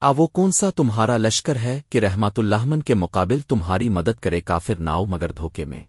آ، وہ کون سا تمہارا لشکر ہے کہ رحمت اللہمن کے مقابل تمہاری مدد کرے کافر ناؤ مگر دھوکے میں؟